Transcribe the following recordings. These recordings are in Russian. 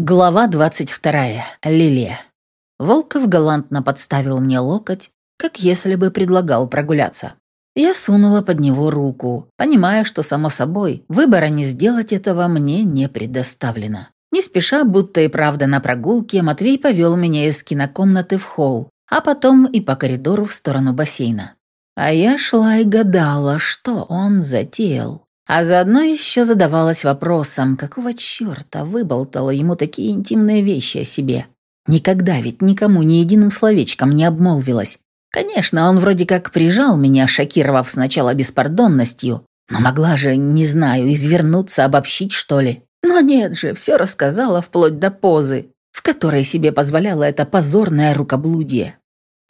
Глава 22. Лилия. Волков галантно подставил мне локоть, как если бы предлагал прогуляться. Я сунула под него руку, понимая, что, само собой, выбора не сделать этого мне не предоставлено. Не спеша, будто и правда на прогулке, Матвей повел меня из кинокомнаты в холл, а потом и по коридору в сторону бассейна. А я шла и гадала, что он затеял. А заодно еще задавалась вопросом, какого черта выболтала ему такие интимные вещи о себе. Никогда ведь никому ни единым словечком не обмолвилась. Конечно, он вроде как прижал меня, шокировав сначала беспардонностью, но могла же, не знаю, извернуться, обобщить, что ли. Но нет же, все рассказала вплоть до позы, в которой себе позволяла это позорное рукоблудие.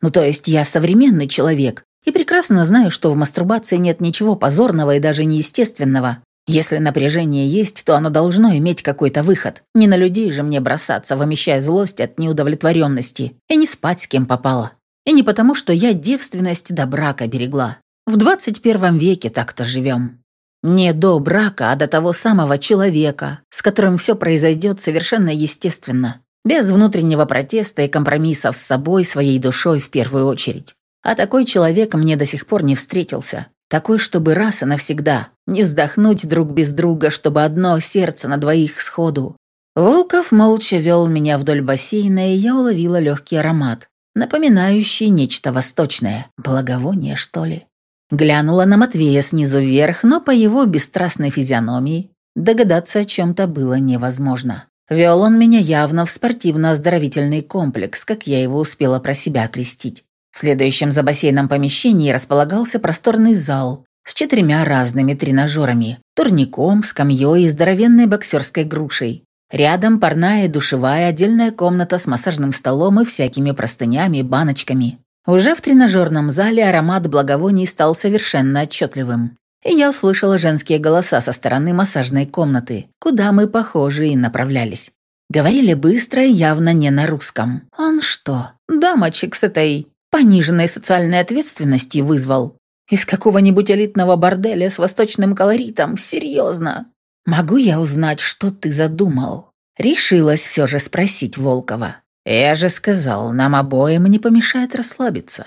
Ну то есть я современный человек, и прекрасно знаю, что в мастурбации нет ничего позорного и даже неестественного. Если напряжение есть, то оно должно иметь какой-то выход. Не на людей же мне бросаться, вымещая злость от неудовлетворенности. И не спать с кем попало. И не потому, что я девственность до брака берегла. В 21 веке так-то живем. Не до брака, а до того самого человека, с которым все произойдет совершенно естественно. Без внутреннего протеста и компромиссов с собой, своей душой в первую очередь. А такой человек мне до сих пор не встретился. Такой, чтобы раз и навсегда. Не вздохнуть друг без друга, чтобы одно сердце на двоих сходу. Волков молча вел меня вдоль бассейна, и я уловила легкий аромат, напоминающий нечто восточное. Благовоние, что ли? Глянула на Матвея снизу вверх, но по его бесстрастной физиономии догадаться о чем-то было невозможно. Вел он меня явно в спортивно-оздоровительный комплекс, как я его успела про себя окрестить. В следующем за бассейном помещении располагался просторный зал с четырьмя разными тренажерами, турником, скамьей и здоровенной боксерской грушей. Рядом парная и душевая отдельная комната с массажным столом и всякими простынями баночками. Уже в тренажерном зале аромат благовоний стал совершенно отчетливым. И я услышала женские голоса со стороны массажной комнаты, куда мы, похожи, и направлялись. Говорили быстро и явно не на русском. Он что, дамочек с этой пониженной социальной ответственности вызвал. Из какого-нибудь элитного борделя с восточным колоритом, серьезно. Могу я узнать, что ты задумал? Решилась все же спросить Волкова. Я же сказал, нам обоим не помешает расслабиться.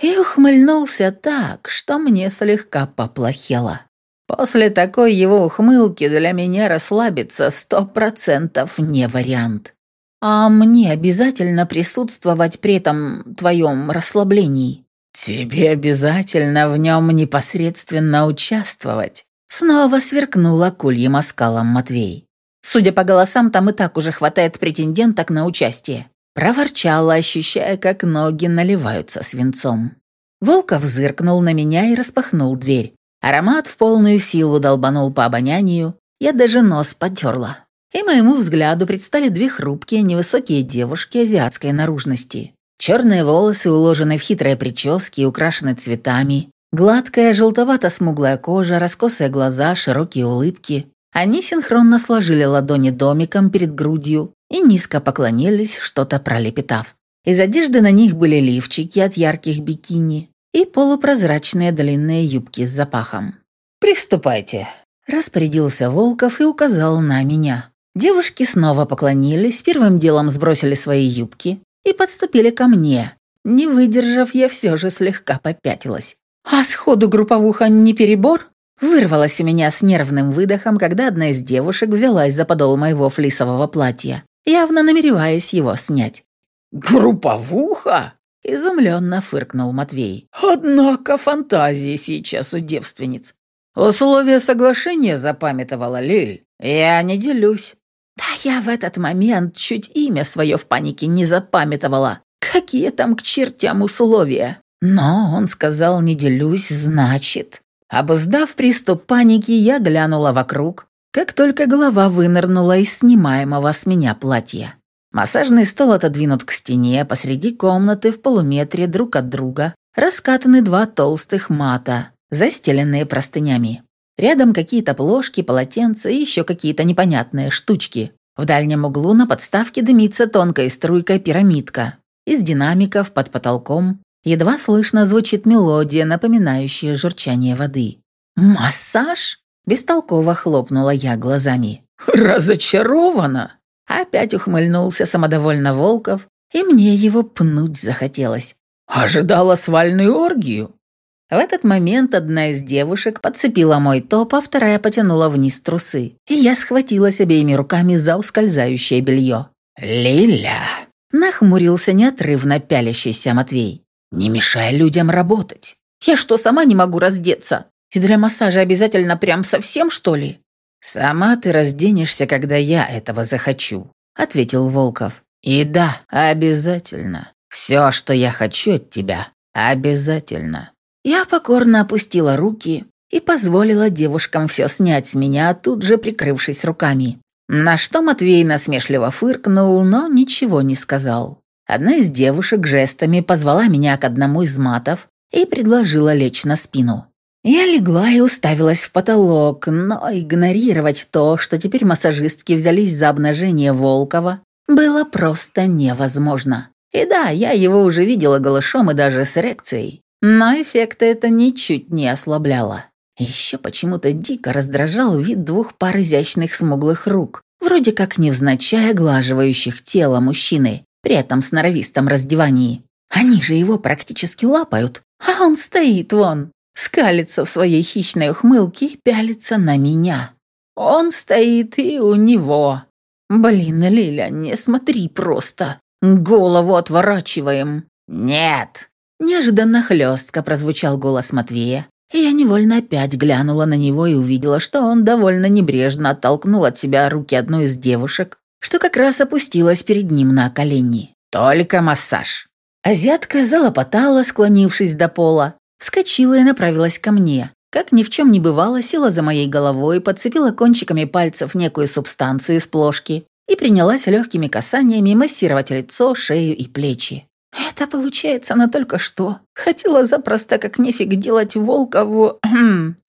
И ухмыльнулся так, что мне слегка поплохело. После такой его ухмылки для меня расслабиться сто процентов не вариант. «А мне обязательно присутствовать при этом твоем расслаблении?» «Тебе обязательно в нем непосредственно участвовать», снова сверкнул акульем оскалом Матвей. «Судя по голосам, там и так уже хватает претенденток на участие». Проворчала, ощущая, как ноги наливаются свинцом. Волков зыркнул на меня и распахнул дверь. Аромат в полную силу долбанул по обонянию, я даже нос потерла и моему взгляду предстали две хрупкие, невысокие девушки азиатской наружности. Черные волосы уложены в хитрые прически и украшены цветами, гладкая желтовато-смуглая кожа, раскосые глаза, широкие улыбки. Они синхронно сложили ладони домиком перед грудью и низко поклонились, что-то пролепетав. Из одежды на них были лифчики от ярких бикини и полупрозрачные длинные юбки с запахом. «Приступайте», – распорядился Волков и указал на меня. Девушки снова поклонились, первым делом сбросили свои юбки и подступили ко мне. Не выдержав, я все же слегка попятилась. «А сходу групповуха не перебор?» Вырвалась у меня с нервным выдохом, когда одна из девушек взялась за подол моего флисового платья, явно намереваясь его снять. «Групповуха?» – изумленно фыркнул Матвей. «Однако фантазии сейчас у девственниц. Условия соглашения запамятовала Лиль. Я не делюсь. Да я в этот момент чуть имя свое в панике не запамятовала. Какие там к чертям условия? Но он сказал «не делюсь», значит. Обуздав приступ паники, я глянула вокруг, как только голова вынырнула из снимаемого с меня платья. Массажный стол отодвинут к стене, посреди комнаты в полуметре друг от друга раскатаны два толстых мата, застеленные простынями. Рядом какие-то плошки, полотенца и еще какие-то непонятные штучки. В дальнем углу на подставке дымится тонкой струйкой пирамидка. Из динамиков под потолком едва слышно звучит мелодия, напоминающая журчание воды. «Массаж?» – бестолково хлопнула я глазами. «Разочарована?» Опять ухмыльнулся самодовольно Волков, и мне его пнуть захотелось. «Ожидала свальную оргию?» В этот момент одна из девушек подцепила мой топ, а вторая потянула вниз трусы, и я схватилась обеими руками за ускользающее белье. «Лиля!» – нахмурился неотрывно пялящийся Матвей. «Не мешай людям работать!» «Я что, сама не могу раздеться? И для массажа обязательно прям совсем, что ли?» «Сама ты разденешься, когда я этого захочу», – ответил Волков. «И да, обязательно. Все, что я хочу от тебя, обязательно». Я покорно опустила руки и позволила девушкам все снять с меня, тут же прикрывшись руками. На что Матвей насмешливо фыркнул, но ничего не сказал. Одна из девушек жестами позвала меня к одному из матов и предложила лечь на спину. Я легла и уставилась в потолок, но игнорировать то, что теперь массажистки взялись за обнажение Волкова, было просто невозможно. И да, я его уже видела голышом и даже с эрекцией. Но эффекта это ничуть не ослабляло. Еще почему-то дико раздражал вид двух пар изящных смуглых рук, вроде как невзначай оглаживающих тело мужчины, при этом сноровистом раздевании. Они же его практически лапают, а он стоит вон, скалится в своей хищной ухмылке и пялится на меня. Он стоит и у него. Блин, Лиля, не смотри просто. Голову отворачиваем. Нет, Неожиданно хлестко прозвучал голос Матвея, и я невольно опять глянула на него и увидела, что он довольно небрежно оттолкнул от себя руки одной из девушек, что как раз опустилась перед ним на колени. «Только массаж». Азиатка залопотала, склонившись до пола, вскочила и направилась ко мне. Как ни в чем не бывало, села за моей головой, подцепила кончиками пальцев некую субстанцию из плошки и принялась легкими касаниями массировать лицо, шею и плечи. Это получается она только что. Хотела запросто как нефиг делать Волкову...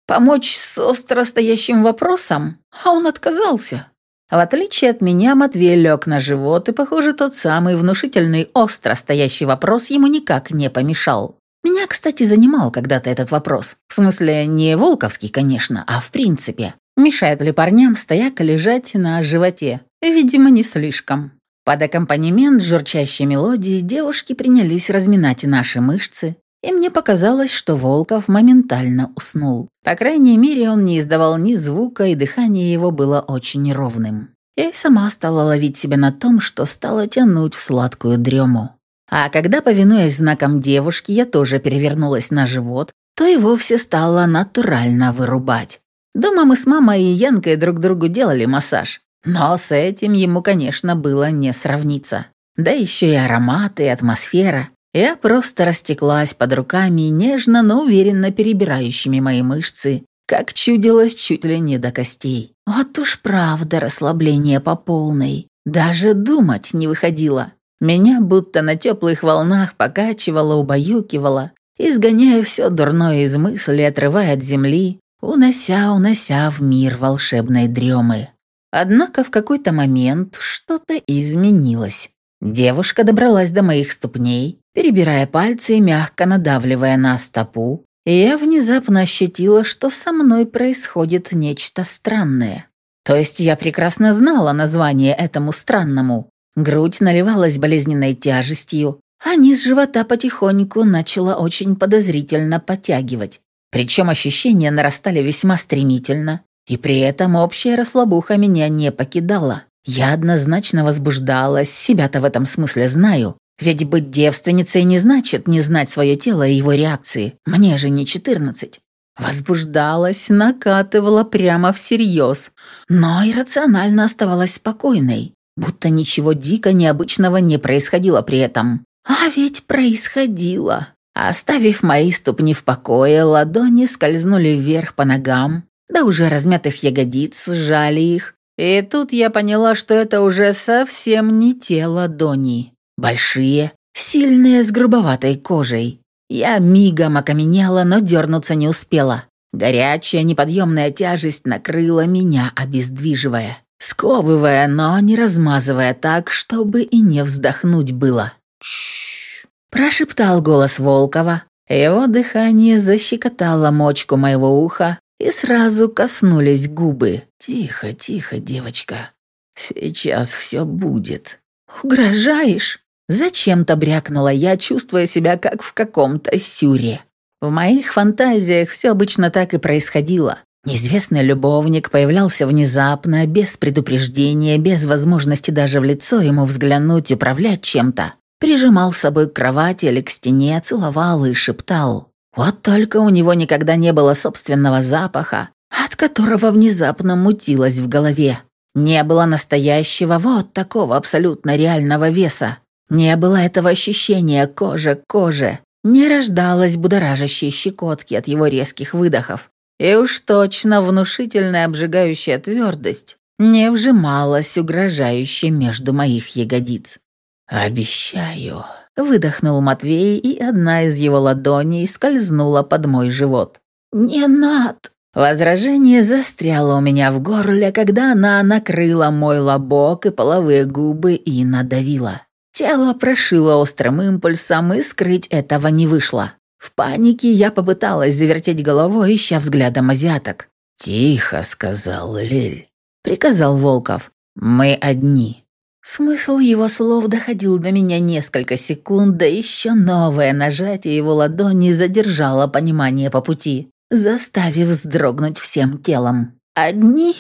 помочь с остро стоящим вопросом, а он отказался. В отличие от меня, Матвей лег на живот, и, похоже, тот самый внушительный остро стоящий вопрос ему никак не помешал. Меня, кстати, занимал когда-то этот вопрос. В смысле, не волковский, конечно, а в принципе. Мешает ли парням стояко лежать на животе? Видимо, не слишком. Под аккомпанемент журчащей мелодии девушки принялись разминать наши мышцы, и мне показалось, что Волков моментально уснул. По крайней мере, он не издавал ни звука, и дыхание его было очень ровным. Я и сама стала ловить себя на том, что стала тянуть в сладкую дрему. А когда, повинуясь знаком девушки, я тоже перевернулась на живот, то и вовсе стала натурально вырубать. Дома мы с мамой и Янкой друг другу делали массаж. Но с этим ему, конечно, было не сравниться. Да еще и ароматы, и атмосфера. Я просто растеклась под руками, нежно, но уверенно перебирающими мои мышцы, как чудилось чуть ли не до костей. Вот уж правда расслабление по полной. Даже думать не выходило. Меня будто на теплых волнах покачивало, убаюкивало, изгоняя все дурное из мысли, отрывая от земли, унося, унося в мир волшебной дремы. Однако в какой-то момент что-то изменилось. Девушка добралась до моих ступней, перебирая пальцы и мягко надавливая на стопу, и я внезапно ощутила, что со мной происходит нечто странное. То есть я прекрасно знала название этому странному. Грудь наливалась болезненной тяжестью, а низ живота потихоньку начала очень подозрительно подтягивать. Причем ощущения нарастали весьма стремительно, и при этом общая расслабуха меня не покидала. Я однозначно возбуждалась, себя-то в этом смысле знаю. Ведь быть девственницей не значит не знать свое тело и его реакции. Мне же не 14. Возбуждалась, накатывала прямо всерьез, но иррационально оставалась спокойной, будто ничего дико необычного не происходило при этом. А ведь происходило. Оставив мои ступни в покое, ладони скользнули вверх по ногам, да уже размятых ягодиц сжали их. И тут я поняла, что это уже совсем не те ладони. Большие, сильные, с грубоватой кожей. Я мигом окаменела, но дернуться не успела. Горячая неподъемная тяжесть накрыла меня, обездвиживая, сковывая, но не размазывая так, чтобы и не вздохнуть было. «Чш!» – прошептал голос Волкова. Его дыхание защекотало мочку моего уха, и сразу коснулись губы. «Тихо, тихо, девочка». Сейчас все будет». «Угрожаешь?» Зачем-то брякнула я, чувствуя себя как в каком-то сюре. В моих фантазиях все обычно так и происходило. Неизвестный любовник появлялся внезапно, без предупреждения, без возможности даже в лицо ему взглянуть, управлять чем-то. Прижимал с собой к кровати или к стене, целовал и шептал. Вот только у него никогда не было собственного запаха, от которого внезапно мутилось в голове. Не было настоящего вот такого абсолютно реального веса. Не было этого ощущения кожа к коже. Не рождалась будоражащей щекотки от его резких выдохов. И уж точно внушительная обжигающая твердость не вжималась угрожающе между моих ягодиц. «Обещаю», — выдохнул Матвей, и одна из его ладоней скользнула под мой живот. «Не над!» Возражение застряло у меня в горле, когда она накрыла мой лобок и половые губы и надавила. Тело прошило острым импульсом, и скрыть этого не вышло. В панике я попыталась завертеть головой, ища взглядом азиаток. «Тихо», — сказал Лиль. Приказал Волков. «Мы одни». Смысл его слов доходил до меня несколько секунд, да еще новое нажатие его ладони задержало понимание по пути, заставив вздрогнуть всем телом. «Одни?»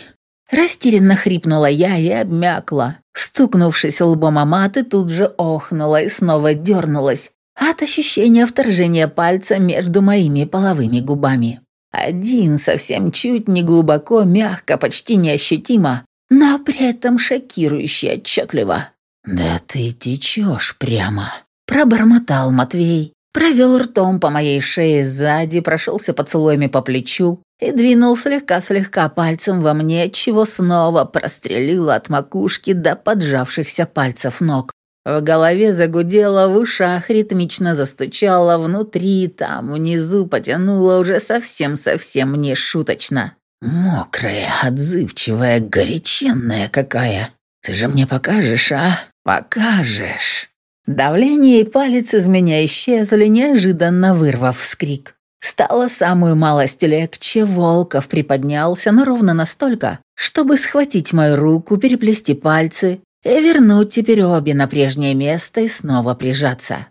Растерянно хрипнула я и обмякла. Стукнувшись лбом о маты, тут же охнула и снова дернулась, от ощущения вторжения пальца между моими половыми губами. Один совсем чуть не глубоко, мягко, почти неощутимо, но при этом шокирующе отчетливо. «Да ты течешь прямо», – пробормотал Матвей. Провел ртом по моей шее сзади, прошелся поцелуями по плечу и двинул слегка-слегка пальцем во мне, чего снова прострелило от макушки до поджавшихся пальцев ног. В голове загудело, в ушах ритмично застучало, внутри, там, внизу потянуло уже совсем-совсем не шуточно. «Мокрая, отзывчивая, горяченная какая! Ты же мне покажешь, а? Покажешь!» Давление и палец из меня исчезли, неожиданно вырвав вскрик. Стало самую малость легче, Волков приподнялся, но ровно настолько, чтобы схватить мою руку, переплести пальцы и вернуть теперь обе на прежнее место и снова прижаться.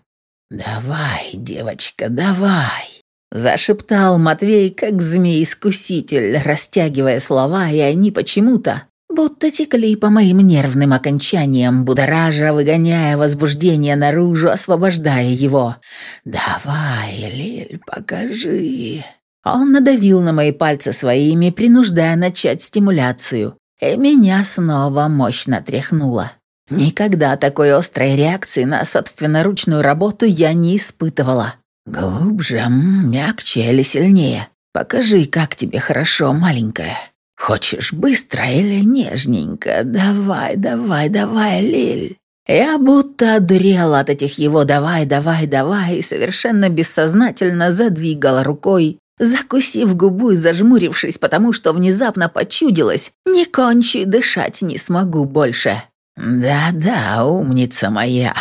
«Давай, девочка, давай!» Зашептал Матвей, как змей-искуситель, растягивая слова, и они почему-то будто текли по моим нервным окончаниям, будоража, выгоняя возбуждение наружу, освобождая его. «Давай, Лиль, покажи!» Он надавил на мои пальцы своими, принуждая начать стимуляцию, и меня снова мощно тряхнуло. Никогда такой острой реакции на собственноручную работу я не испытывала. Глубже, мягче или сильнее? Покажи, как тебе хорошо, маленькая. Хочешь быстро или нежненько? Давай, давай, давай, Лиль. Я будто одурела от этих его «давай, давай, давай» и совершенно бессознательно задвигала рукой, закусив губу и зажмурившись, потому что внезапно почудилось, не кончу дышать не смогу больше. «Да-да, умница моя!»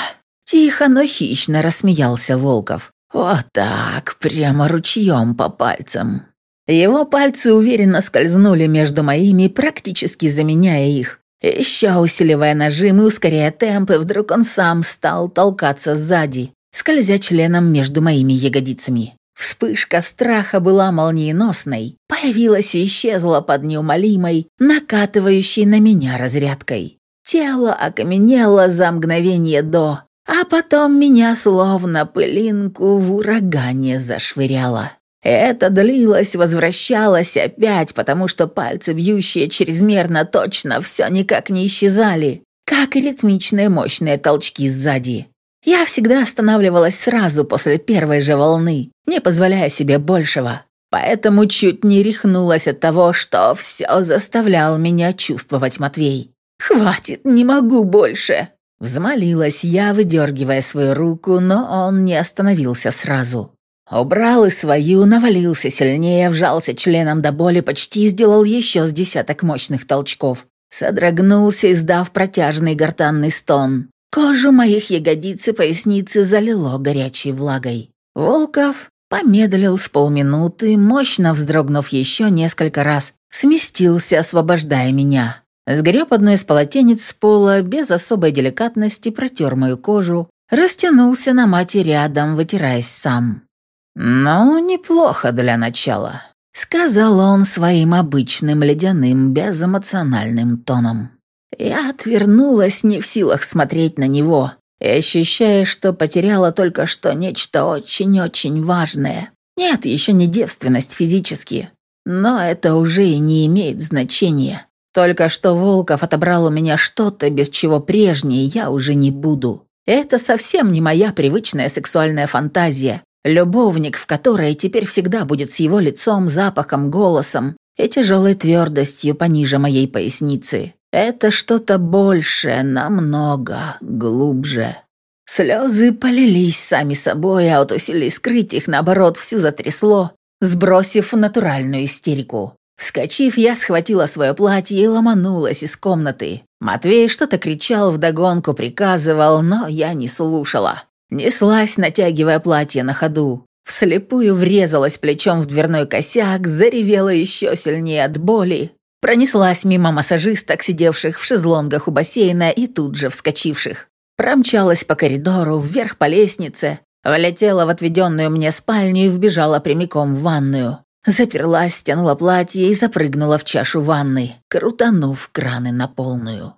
Тихо, но хищно рассмеялся Волков. «Вот так, прямо ручьем по пальцам». Его пальцы уверенно скользнули между моими, практически заменяя их. Еще усиливая нажим и ускоряя темпы, вдруг он сам стал толкаться сзади, скользя членом между моими ягодицами. Вспышка страха была молниеносной, появилась и исчезла под неумолимой, накатывающей на меня разрядкой. Тело окаменело за мгновение до, а потом меня словно пылинку в урагане зашвыряло. Это длилось, возвращалось опять, потому что пальцы, бьющие чрезмерно точно, все никак не исчезали, как и ритмичные мощные толчки сзади. Я всегда останавливалась сразу после первой же волны, не позволяя себе большего. Поэтому чуть не рехнулась от того, что все заставлял меня чувствовать Матвей. «Хватит, не могу больше!» Взмолилась я, выдергивая свою руку, но он не остановился сразу. Убрал и свою, навалился сильнее, вжался членом до боли, почти сделал еще с десяток мощных толчков. Содрогнулся, издав протяжный гортанный стон. Кожу моих ягодиц и поясницы залило горячей влагой. Волков помедлил с полминуты, мощно вздрогнув еще несколько раз, сместился, освобождая меня. Сгреб одно из полотенец с пола, без особой деликатности протер мою кожу, растянулся на мате рядом, вытираясь сам. «Ну, неплохо для начала», — сказал он своим обычным ледяным, безэмоциональным тоном. Я отвернулась, не в силах смотреть на него, ощущая, что потеряла только что нечто очень-очень важное. Нет, еще не девственность физически, но это уже и не имеет значения. Только что Волков отобрал у меня что-то, без чего прежнее я уже не буду. Это совсем не моя привычная сексуальная фантазия, Любовник, в которой теперь всегда будет с его лицом, запахом, голосом и тяжелой твердостью пониже моей поясницы. Это что-то большее, намного глубже. Слезы полились сами собой, а от усилий скрыть их, наоборот, всю затрясло, сбросив натуральную истерику. Вскочив, я схватила свое платье и ломанулась из комнаты. Матвей что-то кричал вдогонку, приказывал, но я не слушала. Неслась, натягивая платье на ходу. Вслепую врезалась плечом в дверной косяк, заревела еще сильнее от боли. Пронеслась мимо массажисток, сидевших в шезлонгах у бассейна и тут же вскочивших. Промчалась по коридору, вверх по лестнице, влетела в отведенную мне спальню и вбежала прямиком в ванную. Заперлась, стянула платье и запрыгнула в чашу ванны, крутанув краны на полную.